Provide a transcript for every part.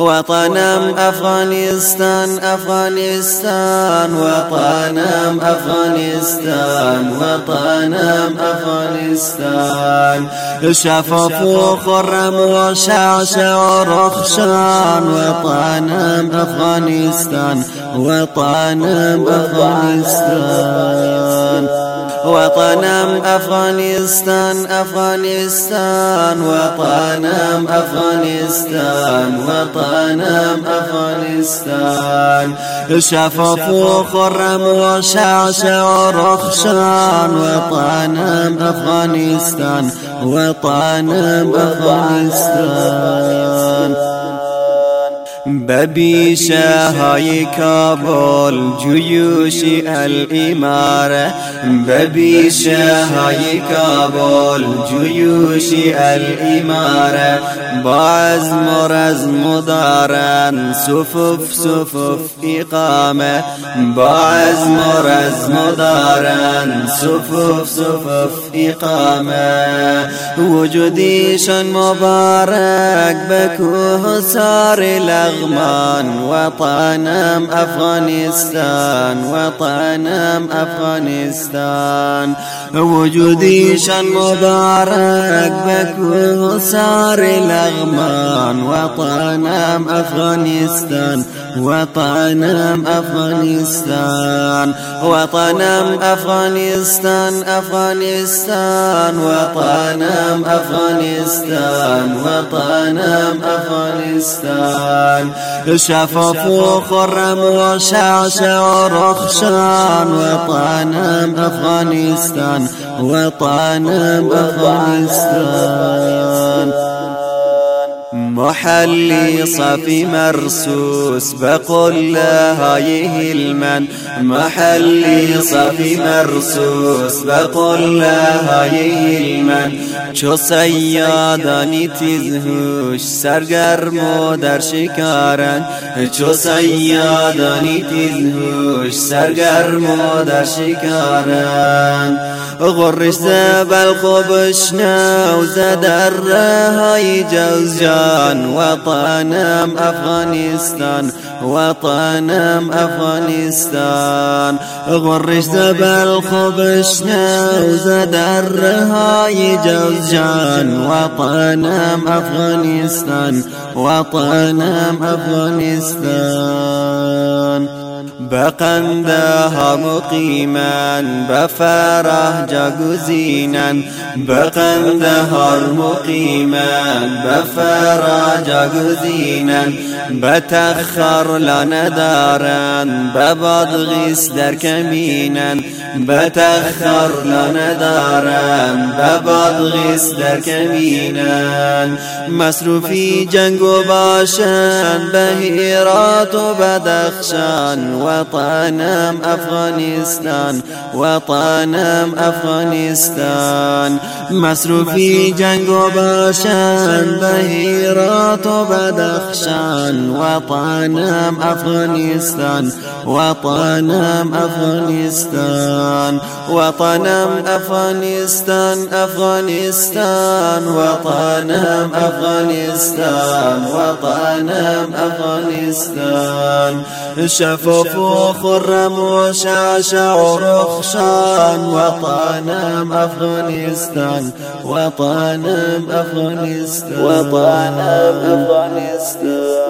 وطنم أفغانستان أفغانستان وطنم أفغانستان وطنم أفغانستان. شفاف وخرم وشعشع ورخشان وطنم أفغانستان وطنم أفغانستان. وطنم أفغانستان أفغانستان وطنم أفغانستان وطنم أفغانستان. شفاف وخرم وشعشع ورخشان وطنم أفغانستان وطنم أفغانستان. ببیشه های کابل جیوش الامارة. ببیشه های کابل جیوش الامارة. با عزم و رزم دارن صفوف صفوف اقامة. با عزم و رزم دارن صفوف صفوف اقامة. وجودیشان مبارک بکوه سار لغمان وطنم أفغانستان وطنم أفغانستان. وجودیشان مبارک بکوه سار لغمان وطنم أفغانستان. وطنم أفغانستان وطنم أفغانستان أفغانستان وطنم أفغانستان وطنم أفغانستان. شفاف وخرم وشعشع ورخشان وطنم أفغانستان وطنم أفغانستان. محلي صفي مرسوس بقول هايه المن. محلي صفي مرسوس بقول هايه المن. چو سیادانی تیزهوش سرگرم در شکارن. چو سیادانی تیزهوش سرگرم در شکارن. غرش بلخ و بشنو زدر های جوزجان وطنم افغانستان وطنم افغانستان. غرش بلخ و بشنو زدر های جوزجان وطنم افغانستان وطنم افغانستان. بقندها مقيما بفرح جاگزینا بقندها مقيما بفرح جاگزینا بتخر لندارا ببادغیس در کمینا بتخر لندارا ببادغیس در کمینا مصروفی جنگ و باشن بهیرات و بدخشان. وطنم أفغانستان وطنم أفغانستان. مصروفي جنگ و باشن بهیرات و بدخشان. وطنم أفغانستان وطنم أفغانستان وطنم أفغانستان أفغانستان وطنم أفغانستان وطنم أفغانستان. شفوف وخرم وشعشع رخشان وطنم أفغانستان وطنم أفغانستان وطنم أفغانستان.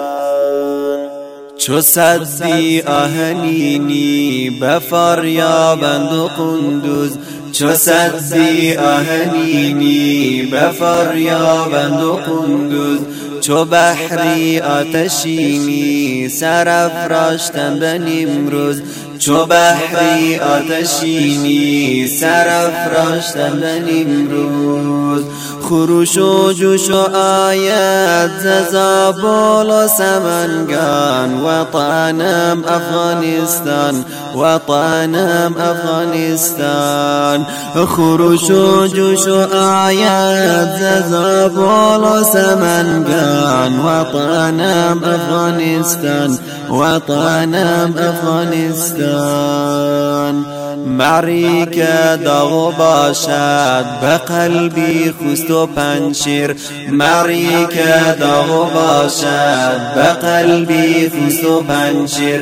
چو صدی آهنینی بفر یا بند قندوز. چو صدی آهنینی بفر یا بند قندوز. چو بحری آتشینی سرافراشتن به نیمروز. چو بحری آتشینی سرافراشتن به نیمروز. خروش و جوش و آیت ززابول و سمنگان. وطنم افغانستان وطنم افغانستان. خروش و جوش و آیت ززابول و سمنگان. وطنم افغانستان وطنم افغانستان. معری که داغ باشد به قلبی خوست و پنشیر معری که باشد به قلبی خوست و پنشیر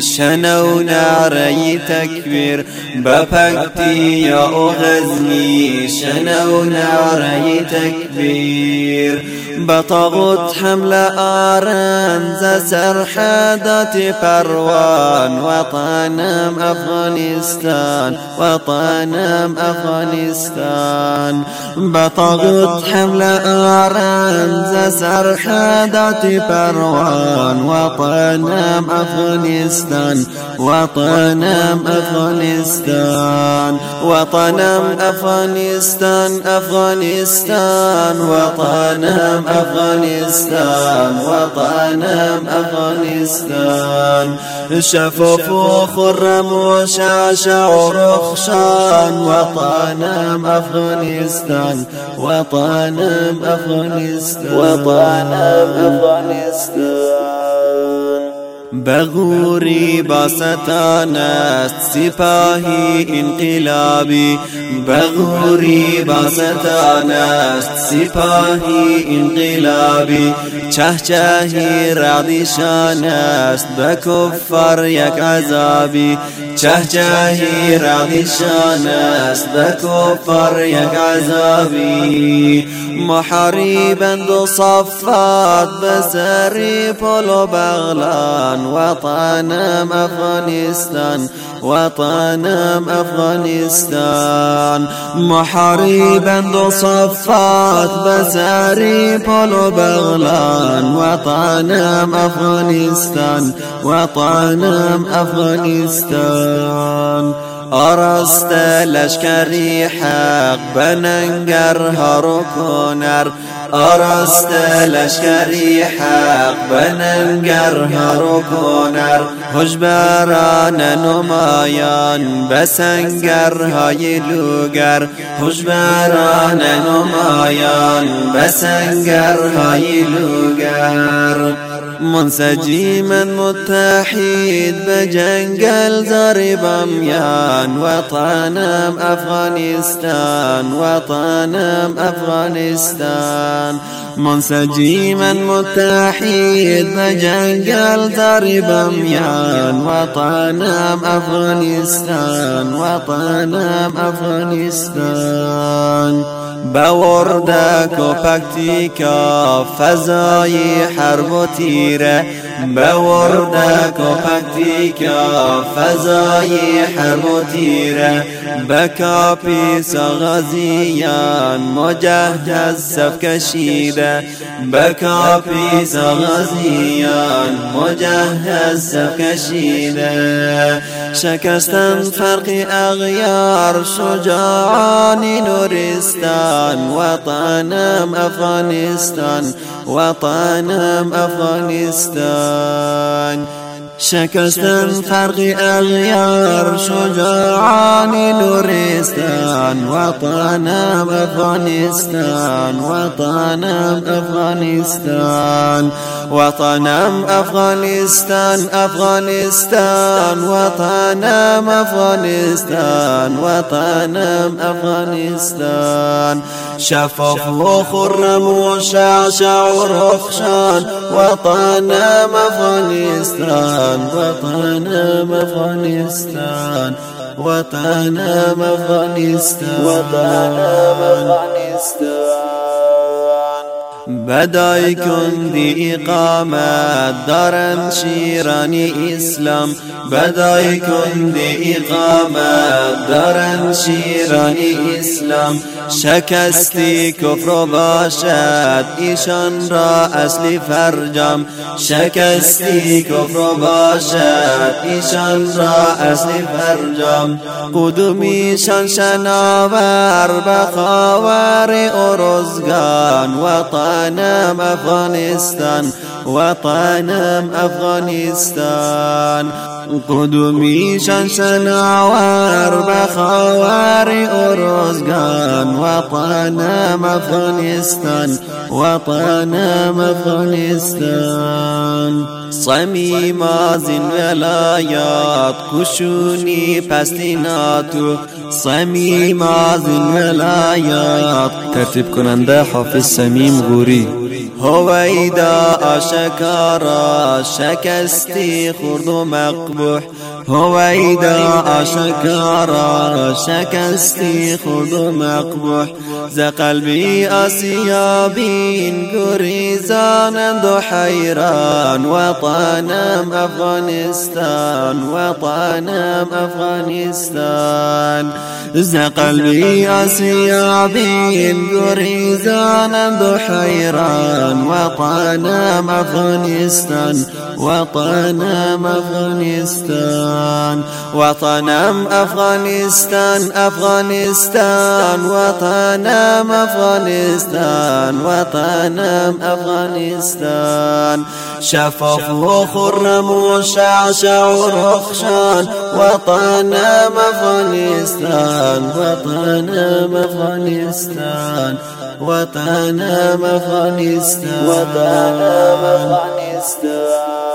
شنو نعره تکبیر به پکتی یا غزنی شنو نعره تکبیر بطغت حمل آرنز سرحدات پروان وطنم افغانستان وطنم افغانستان. بطغت حمل آرنز سرحدات پروان وطنم افغانستان وطنم افغانستان وطنم افغانستان افغانستان وطنم افغانستان وطنم افغانستان. شفاف خرم و شعشع رخشان وطنم افغانستان وطنم افغانستان. وطنم افغانستان. بغوری باستان است سپاهی انقلابی. بغوری باستان است سپاهی انقلابی. چه چهی رعدیشان است به کفر یک عذابی. چه چهی رعدیشان است به کفر یک عذابی. صفات بسری پلو بغلان. وطنم أفغانستان وطنم أفغانستان. محاربا صفات بساري بولو بغلان. وطنم أفغانستان وطنم أفغانستان. آراست لشکری حق به ننگرهار و کنر آراست لشکری حق به ننگرهار و کنر. هجبران نمایان به سنگرهای لوگر. هجبران نمایان به سنگرهای لوگر. منسجما متحد بجنگل ضربم يان وطنم أفغانستان وطنم أفغانستان. منسجما متحد بجنگل ضربم يان وطنم أفغانستان وطنم أفغانستان. بوردک و پکتیکا فضای حرب و تیره. بوردک و پکتیکا فضای حرب و تیره. بکاپیس غزیان مجهز صف کشیده. بکاپیس غزیان مجهز صف کشیده. شکستن فرق اغیار شجاعان نورستان وطنم افغانستان وطنم افغانستان. شکستن فرق اغیار شجاعان نورستان وطنم افغانستان وطنم افغانستان وطنم افغانستان افغانستان وطنم افغانستان وطنم افغانستان. شفاف وخرم وشعشع ورخشان وطنم أفغانستان وطنم أفغانستان وطنم أفغانستان. وطنم أفغانستان. بدای کندی اقامت دارن شیرانی إسلام. بدای کندی اقامت دارن شیرانی إسلام. شکستی کفر باشد ایشان را اصلی فرجام. شکستی کفر باشد ایشان را اصلی فرجام. قدومیشان شناور بخوار ارزگان وطنم افغانستان. وطنم أفغانستان. قدومیشان شناور بخوار ارزگان وطنم أفغانستان. وطنم أفغانستان. صمیم از این ولایات کشونی پستیناتو. صمیم از این ولایات. ترتیب کننده حافظ سمیم غوری هویدا آشکارا شکستی خورد و مقبوح هویدا آشکارا شکستی خورد و مقبوح. ز قلبی آسیابین گریزانند و حیران. وطنم افغانستان وطنم افغانستان. ز قلبی آسیابین گریزانند و حیران. وطنم افغانستان. وطنم أفغانستان. وطنم أفغانستان أفغانستان. وطنم أفغانستان وطنم أفغانستان. شفاف وخرم وشعشع ورخشان. وطنم أفغانستان وطنم أفغانستان. وطنم أفغانستان. وطنم أفغانستان.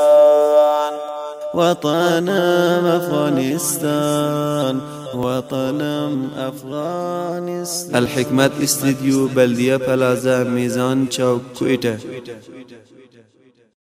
وطنم أفغانستان وطنم أفغانستان. الحكمت استديو بلديه بلازا ميزان چوک کوئٹه